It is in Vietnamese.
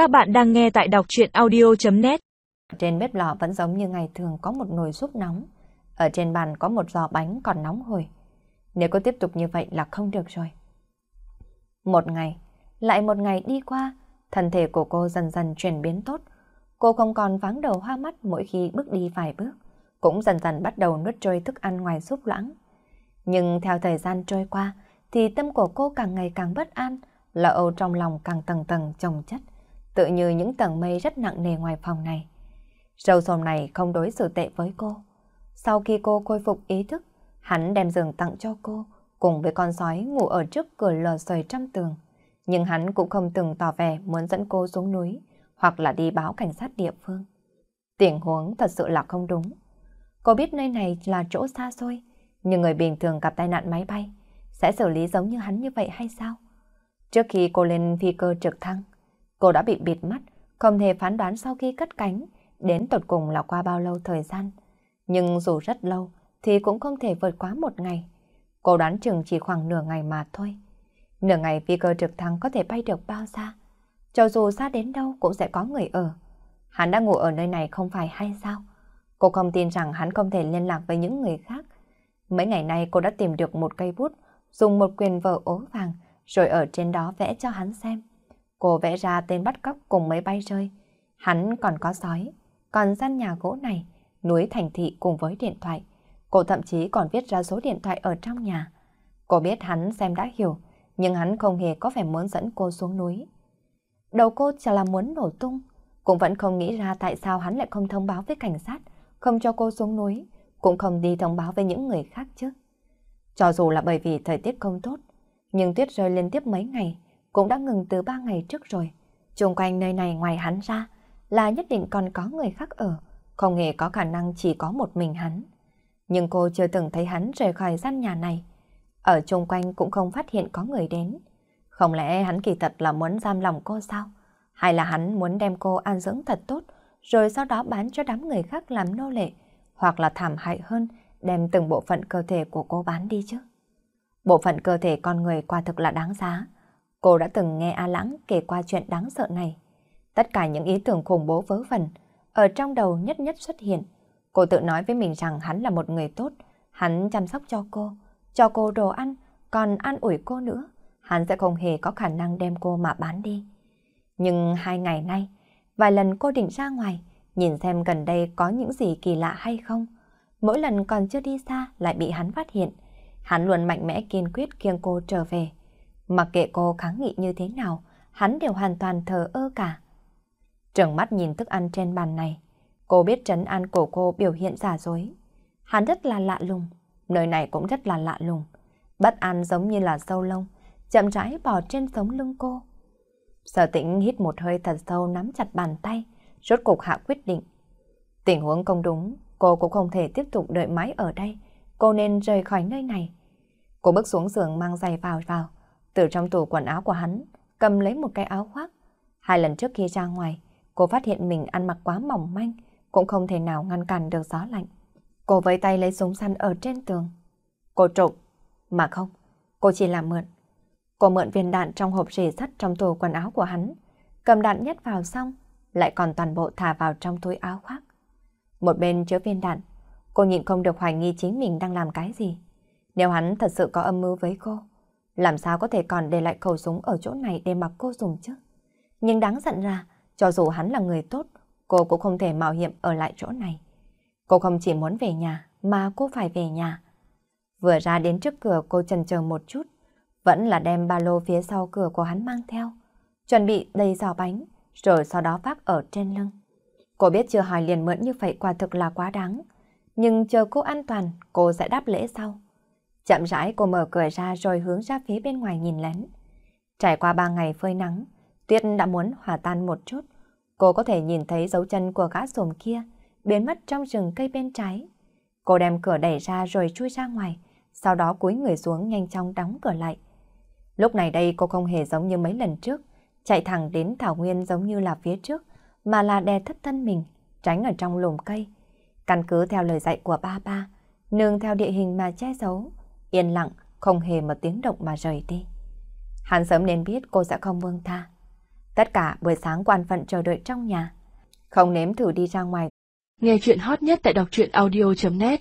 Các bạn đang nghe tại đọc chuyện audio.net Trên bếp lò vẫn giống như ngày thường có một nồi súp nóng. Ở trên bàn có một giò bánh còn nóng hồi Nếu cứ tiếp tục như vậy là không được rồi. Một ngày, lại một ngày đi qua, thân thể của cô dần dần chuyển biến tốt. Cô không còn vắng đầu hoa mắt mỗi khi bước đi vài bước, cũng dần dần bắt đầu nuốt trôi thức ăn ngoài súp loãng. Nhưng theo thời gian trôi qua, thì tâm của cô càng ngày càng bất an, lo âu trong lòng càng tầng tầng chồng chất, tự như những tầng mây rất nặng nề ngoài phòng này. Râu xồm này không đối xử tệ với cô. Sau khi cô khôi phục ý thức, hắn đem giường tặng cho cô, cùng với con sói ngủ ở trước cửa lò xoầy trăm tường. Nhưng hắn cũng không từng tỏ vẻ muốn dẫn cô xuống núi, hoặc là đi báo cảnh sát địa phương. Tình huống thật sự là không đúng. Cô biết nơi này là chỗ xa xôi, nhưng người bình thường gặp tai nạn máy bay sẽ xử lý giống như hắn như vậy hay sao? Trước khi cô lên phi cơ trực thăng, cô đã bị bịt mắt, không thể phán đoán sau khi cất cánh, đến tột cùng là qua bao lâu thời gian. Nhưng dù rất lâu, thì cũng không thể vượt quá một ngày. Cô đoán chừng chỉ khoảng nửa ngày mà thôi. Nửa ngày phi cơ trực thăng có thể bay được bao xa? Cho dù xa đến đâu cũng sẽ có người ở. Hắn đã ngủ ở nơi này không phải hay sao? Cô không tin rằng hắn không thể liên lạc với những người khác. Mấy ngày nay cô đã tìm được một cây bút, dùng một quyền vở ố vàng, rồi ở trên đó vẽ cho hắn xem. Cô vẽ ra tên bắt cóc cùng máy bay rơi. Hắn còn có sói, còn gian nhà gỗ này, núi thành thị cùng với điện thoại. Cô thậm chí còn viết ra số điện thoại ở trong nhà. Cô biết hắn xem đã hiểu, nhưng hắn không hề có vẻ muốn dẫn cô xuống núi. Đầu cô chỉ là muốn nổ tung, cũng vẫn không nghĩ ra tại sao hắn lại không thông báo với cảnh sát, không cho cô xuống núi, cũng không đi thông báo với những người khác chứ. Cho dù là bởi vì thời tiết không tốt, nhưng tuyết rơi liên tiếp mấy ngày, cũng đã ngừng từ ba ngày trước rồi. Trung quanh nơi này ngoài hắn ra, là nhất định còn có người khác ở, không hề có khả năng chỉ có một mình hắn. Nhưng cô chưa từng thấy hắn rời khỏi gian nhà này. Ở chung quanh cũng không phát hiện có người đến. Không lẽ hắn kỳ thật là muốn giam lòng cô sao? Hay là hắn muốn đem cô an dưỡng thật tốt, rồi sau đó bán cho đám người khác làm nô lệ, hoặc là thảm hại hơn, đem từng bộ phận cơ thể của cô bán đi chứ? Bộ phận cơ thể con người quả thực là đáng giá. Cô đã từng nghe A Lãng kể qua chuyện đáng sợ này. Tất cả những ý tưởng khủng bố vớ vẩn ở trong đầu nhất nhất xuất hiện. Cô tự nói với mình rằng hắn là một người tốt, hắn chăm sóc cho cô, cho cô đồ ăn, còn an ủi cô nữa. Hắn sẽ không hề có khả năng đem cô mà bán đi. Nhưng hai ngày nay, vài lần cô định ra ngoài, nhìn xem gần đây có những gì kỳ lạ hay không. Mỗi lần còn chưa đi xa lại bị hắn phát hiện. Hắn luôn mạnh mẽ kiên quyết kiêng cô trở về. Mặc kệ cô kháng nghị như thế nào, hắn đều hoàn toàn thờ ơ cả. Trừng mắt nhìn thức ăn trên bàn này, cô biết trấn an của cô biểu hiện giả dối. Hắn rất là lạ lùng, nơi này cũng rất là lạ lùng. Bất an giống như là sâu lông, chậm rãi bò trên sống lưng cô. Sở tĩnh hít một hơi thật sâu nắm chặt bàn tay, rốt cục hạ quyết định. Tình huống không đúng, cô cũng không thể tiếp tục đợi mãi ở đây, cô nên rời khỏi nơi này. Cô bước xuống giường mang giày vào vào, từ trong tủ quần áo của hắn, cầm lấy một cái áo khoác. Hai lần trước khi ra ngoài, cô phát hiện mình ăn mặc quá mỏng manh, cũng không thể nào ngăn cản được gió lạnh. Cô với tay lấy súng săn ở trên tường. Cô trộm, mà không, cô chỉ làm mượn. Cô mượn viên đạn trong hộp rỉ sắt trong tủ quần áo của hắn, cầm đạn nhét vào xong, lại còn toàn bộ thả vào trong túi áo khoác. Một bên chứa viên đạn, cô nhịn không được hoài nghi chính mình đang làm cái gì. Nếu hắn thật sự có âm mưu với cô, làm sao có thể còn để lại khẩu súng ở chỗ này để mặc cô dùng chứ? Nhưng đáng giận ra, cho dù hắn là người tốt, cô cũng không thể mạo hiểm ở lại chỗ này. Cô không chỉ muốn về nhà, mà cô phải về nhà. Vừa ra đến trước cửa cô chần chờ một chút, vẫn là đem ba lô phía sau cửa của hắn mang theo, chuẩn bị đầy giò bánh, rồi sau đó vác ở trên lưng. Cô biết chưa hỏi liền mượn như vậy quả thực là quá đáng, nhưng chờ cô an toàn, cô sẽ đáp lễ sau. Chậm rãi cô mở cửa ra rồi hướng ra phía bên ngoài nhìn lén. Trải qua ba ngày phơi nắng, tuyết đã muốn hòa tan một chút. Cô có thể nhìn thấy dấu chân của gã sồm kia biến mất trong rừng cây bên trái. Cô đem cửa đẩy ra rồi chui ra ngoài, sau đó cúi người xuống nhanh chóng đóng cửa lại. Lúc này đây cô không hề giống như mấy lần trước, chạy thẳng đến thảo nguyên giống như là phía trước, mà là đè thấp thân mình, tránh ở trong lùm cây. Căn cứ theo lời dạy của ba ba, nương theo địa hình mà che giấu, yên lặng, không hề một tiếng động mà rời đi. Hắn sớm nên biết cô sẽ không buông tha. Tất cả buổi sáng quan phận chờ đợi trong nhà. Không nếm thử đi ra ngoài. Nghe chuyện hot nhất tại đọc truyện audio.net